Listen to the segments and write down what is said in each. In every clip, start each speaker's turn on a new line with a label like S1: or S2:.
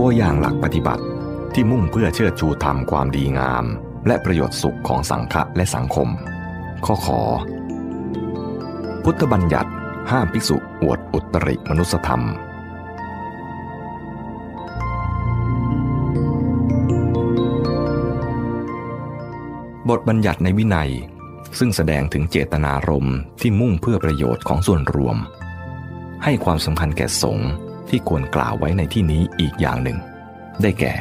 S1: ตัวอย่างหลักปฏิบัติที่มุ่งเพื่อเชิดชูธรรมความดีงาม และประโยชน์สุขของสังฆะและสังคม ข้อขอ พุทธบัญญัติห้ามภิกษุอวดอุตริมนุสธรรม บทบัญญัติในวินัย ซึ่งแสดงถึงเจตนารมณ์ที่มุ่งเพื่อประโยชน์ของส่วนรวม ให้ความสำคัญแก่สงฆ์ ที่ควรกล่าวไว้ในที่นี้อีกอย่างหนึ่ง ได้แก่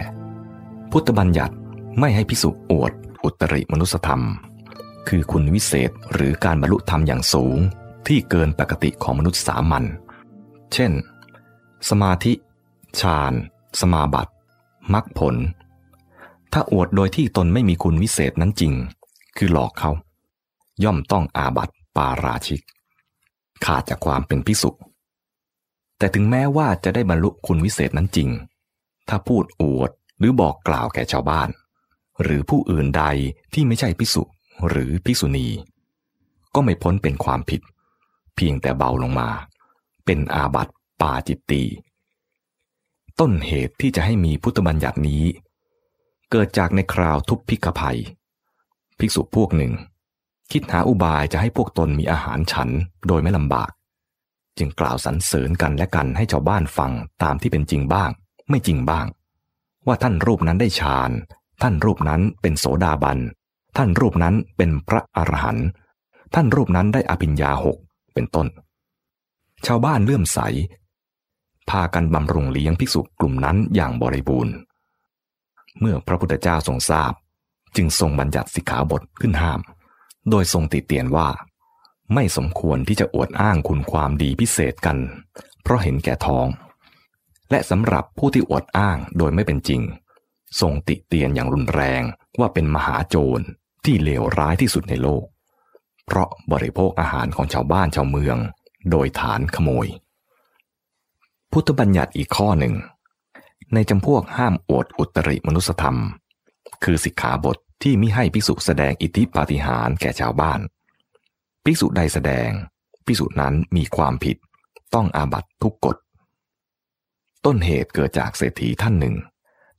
S1: พุทธบัญญัติไม่ให้พิสุอวด อุตริมนุสธรรม คือคุณวิเศษหรือการบรรลุธรรมอย่างสูง ที่เกินปกติของมนุษย์สามัญเช่น สมาธิฌานสมาบัติมรรคผล ถ้าอวดโดยที่ตนไม่มีคุณวิเศษนั้นจริง คือหลอกเขา ย่อมต้องอาบัติปาราชิก ขาดจากความเป็นพิสุ แต่ถึงแม้ว่าจะได้บรรลุคุณวิเศษนั้นจริง ถ้าพูดอวดหรือบอกกล่าวแก่ชาวบ้าน หรือผู้อื่นใดที่ไม่ใช่พิสุหรือพิสุณี ก็ไม่พ้นเป็นความผิด เพียงแต่เบาลงมา เป็นอาบัติปาจิตตีต้นเหตุที่จะให้มีพุทธบัญญัตินี้ เกิดจากในคราวทุพพิกภัย ภิกษุพวกหนึ่ง คิดหาอุบายจะให้พวกตนมีอาหารฉันโดยไม่ลำบาก จึงกล่าวสรรเสริญกันและกันให้ชาวบ้านฟังตามที่เป็นจริงบ้าง ไม่จริงบ้าง ว่าท่านรูปนั้นได้ฌาน ท่านรูปนั้นเป็นโสดาบัน ท่านรูปนั้นเป็นพระอรหันต์ท่านรูปนั้นได้อภิญญาหกเป็นต้น ชาวบ้านเลื่อมใส พากันบำรุงเลี้ยงภิกษุกลุ่มนั้นอย่างบริบูรณ์ เมื่อพระพุทธเจ้าทรงทราบ จึงทรงบัญญัติสิกขาบทขึ้นห้าม โดยทรงติเตียนว่า ไม่สมควรที่จะอวดอ้างคุณความดีพิเศษกัน เพราะเห็นแก่ท้อง และสำหรับผู้ที่อวดอ้างโดยไม่เป็นจริง ทรงติเตียนอย่างรุนแรงว่าเป็นมหาโจรที่เลวร้ายที่สุดในโลก เพราะบริโภคอาหารของชาวบ้านชาวเมือง โดยฐานขโมย พุทธบัญญัติอีกข้อหนึ่ง ในจำพวกห้ามอวดอุตริมนุสธรรม คือสิกขาบทที่มิให้ภิกษุแสดงอิทธิปาฏิหาริย์แก่ชาวบ้าน ภิกษุใดแสดงภิกษุนั้นมีความผิด ต้องอาบัตทุกกฎ ต้นเหตุเกิดจากเศรษฐีท่านหนึ่ง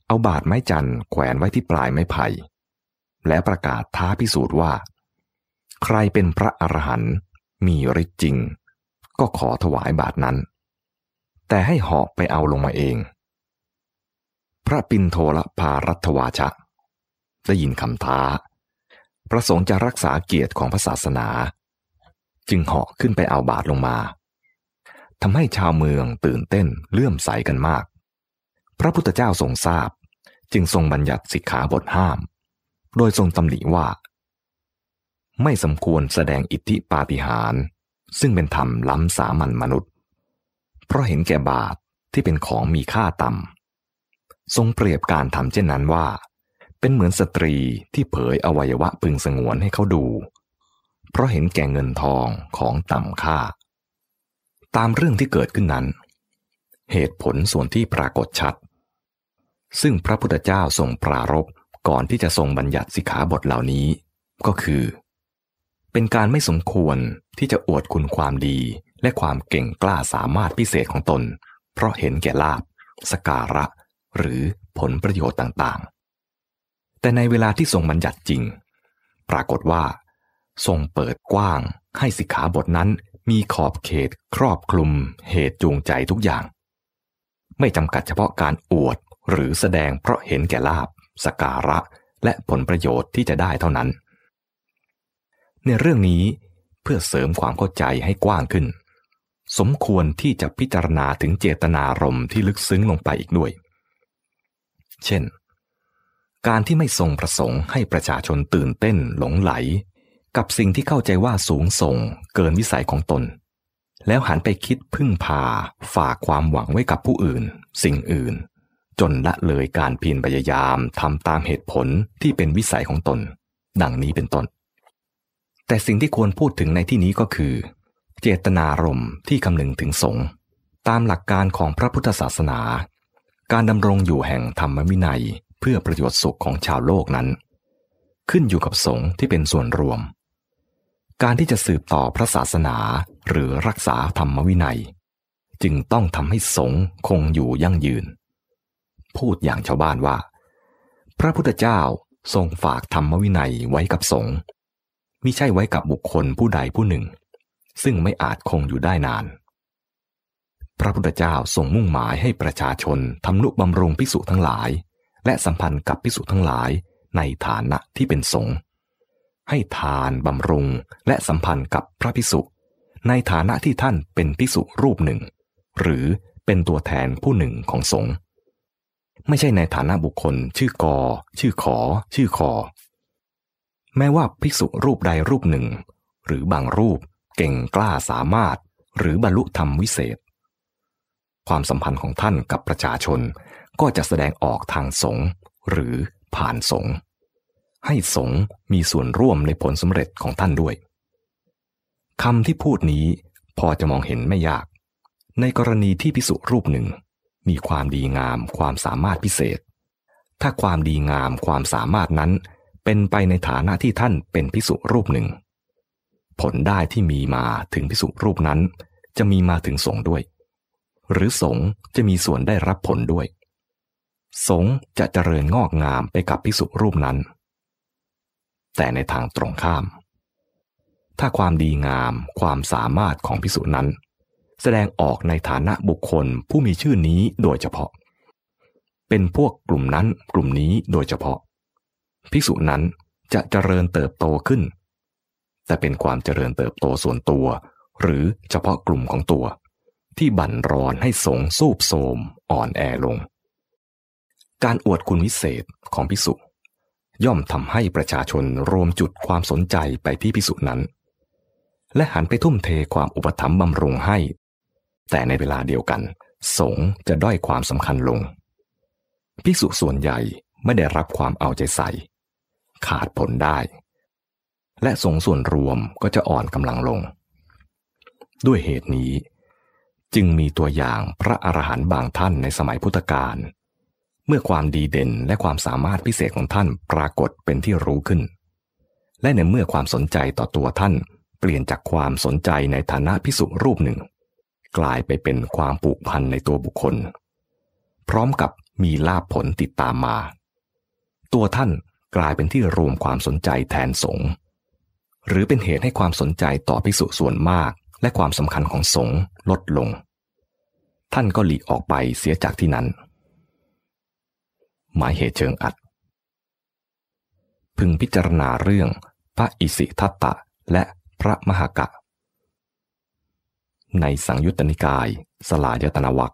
S1: เอาบาดไม้จันทร์แขวนไว้ที่ปลายไม้ไผ่และประกาศท้าพิสูจน์ว่า ใครเป็นพระอรหันต์มีฤทธิ์จริง ก็ขอถวายบาทนั้น แต่ให้หอบไปเอาลงมาเอง พระปินโทละพารัตวาชะ ได้ยินคำท้า ประสงค์จะรักษาเกียรติของพระศาสนา จึงเหาะขึ้นไปเอาบาทลงมาทำให้ชาวเมืองตื่นเต้นเลื่อมใสกันมาก พระพุทธเจ้าทรงทราบ จึงทรงบัญญัติสิกขาบทห้าม โดยทรงตำหนิว่า ไม่สมควรแสดงอิทธิปาฏิหาริย์ซึ่งเป็นธรรมล้ำสามัญมนุษย์ เพราะเห็นแก่บาทที่เป็นของมีค่าต่ำทรงเปรียบการทำเช่นนั้นว่า เป็นเหมือนสตรีที่เผยอวัยวะพึงสงวนให้เขาดู เพราะเห็นแก่เงินทองของต่ำค่า ตามเรื่องที่เกิดขึ้นนั้น เหตุผลส่วนที่ปรากฏชัด ซึ่งพระพุทธเจ้าทรงปรารบก่อนที่จะทรงบัญญัติสิกขาบทเหล่านี้ ก็คือ เป็นการไม่สมควรที่จะอวดคุณความดีและความเก่งกล้าสามารถพิเศษของตน เพราะเห็นแก่ลาบ สการะ หรือผลประโยชน์ต่างๆ แต่ในเวลาที่ทรงบัญญัติจริง ปรากฏว่า ทรงเปิดกว้างให้สิกขาบทนั้นมีขอบเขตครอบคลุมเหตุจูงใจทุกอย่าง ไม่จำกัดเฉพาะการอวดหรือแสดงเพราะเห็นแก่ลาบสการะ และผลประโยชน์ที่จะได้เท่านั้น ในเรื่องนี้เพื่อเสริมความเข้าใจให้กว้างขึ้น สมควรที่จะพิจารณาถึงเจตนารมณ์ที่ลึกซึ้งลงไปอีกด้วย เช่น การที่ไม่ทรงประสงค์ให้ประชาชนตื่นเต้นหลงไหล กับสิ่งที่เข้าใจว่าสูงส่งเกินวิสัยของตน แล้วหันไปคิดพึ่งพาฝากความหวังไว้กับผู้อื่น สิ่งอื่น จนละเลยการเพียรพยายามทำตามเหตุผลที่เป็นวิสัยของตน ดังนี้เป็นต้น แต่สิ่งที่ควรพูดถึงในที่นี้ก็คือ เจตนารมณ์ที่คำนึงถึงสงฆ์ตามหลักการของพระพุทธศาสนา การดำรงอยู่แห่งธรรมวินัยเพื่อประโยชน์สุขของชาวโลกนั้น ขึ้นอยู่กับสงฆ์ที่เป็นส่วนรวม การที่จะสืบต่อพระศาสนาหรือรักษาธรรมวินัย จึงต้องทำให้สงฆ์คงอยู่ยั่งยืน พูดอย่างชาวบ้านว่า พระพุทธเจ้าทรงฝากธรรมวินัยไว้กับสงฆ์มิใช่ไว้กับบุคคลผู้ใดผู้หนึ่ง ซึ่งไม่อาจคงอยู่ได้นาน พระพุทธเจ้าทรงมุ่งหมายให้ประชาชนทำนุบำรุงพิสุทั้งหลาย และสัมพันธ์กับพิสุทั้งหลายในฐานะที่เป็นสงฆ์ ให้ทานบำรุงและสัมพันธ์กับพระพิสุในฐานะที่ท่านเป็นพิสุรูปหนึ่ง หรือเป็นตัวแทนผู้หนึ่งของสงฆ์ไม่ใช่ในฐานะบุคคล ชื่อกอ ชื่อขอ ชื่อคอ แม้ว่าภิกษุรูปใดรูปหนึ่ง หรือบางรูปเก่งกล้าสามารถ หรือบรรลุธรรมวิเศษ ความสัมพันธ์ของท่านกับประชาชนก็จะแสดงออกทางสงฆ์หรือผ่านสงฆ์ ให้สงฆ์มีส่วนร่วมในผลสำเร็จของท่านด้วยคำที่พูดนี้พอจะมองเห็นไม่ยาก ในกรณีที่พิสุรูปหนึ่ง มีความดีงามความสามารถพิเศษ ถ้าความดีงามความสามารถนั้น เป็นไปในฐานะที่ท่านเป็นพิสุรูปหนึ่ง ผลได้ที่มีมาถึงพิสุรูปนั้น จะมีมาถึงสงด้วย หรือสงจะมีส่วนได้รับผลด้วย สงจะเจริญงอกงามไปกับพิสุรูปนั้น แต่ในทางตรงข้าม ถ้าความดีงามความสามารถของพิสุนั้น แสดงออกในฐานะบุคคลผู้มีชื่อนี้โดยเฉพาะ เป็นพวกกลุ่มนั้นกลุ่มนี้โดยเฉพาะพิสุนั้นจะเจริญเติบโตขึ้น แต่เป็นความเจริญเติบโตส่วนตัว หรือเฉพาะกลุ่มของตัว ที่บั่นรอนให้สงสูบโทมอ่อนแอลง การอวดคุณวิเศษของพิสุ ย่อมทำให้ประชาชนรวมจุดความสนใจไปที่พิสุนั้น และหันไปทุ่มเทความอุปถัมภ์บำรุงให้ แต่ในเวลาเดียวกัน สงจะด้อยความสำคัญลงภิกษุส่วนใหญ่ไม่ได้รับความเอาใจใส่ ขาดผลได้ และสงส่วนรวมก็จะอ่อนกำลังลง ด้วยเหตุนี้ จึงมีตัวอย่างพระอรหันต์บางท่านในสมัยพุทธกาล เมื่อความดีเด่นและความสามารถพิเศษของท่านปรากฏเป็นที่รู้ขึ้น และในเมื่อความสนใจต่อตัวท่าน เปลี่ยนจากความสนใจในฐานะพิสุรูปหนึ่ง กลายไปเป็นความผูกพันในตัวบุคคล พร้อมกับมีลาภผลติดตามมา ตัวท่านกลายเป็นที่รวมความสนใจแทนสงฆ์หรือเป็นเหตุให้ความสนใจต่อพิสุส่วนมาก และความสำคัญของสงฆ์ลดลง ท่านก็หลีกออกไปเสียจากที่นั้น หมายเหตุเชิงอัด พึงพิจารณาเรื่องพระอิสิทัตตะและพระมหากะ ในสังยุตตนิกายสลายตนาวัค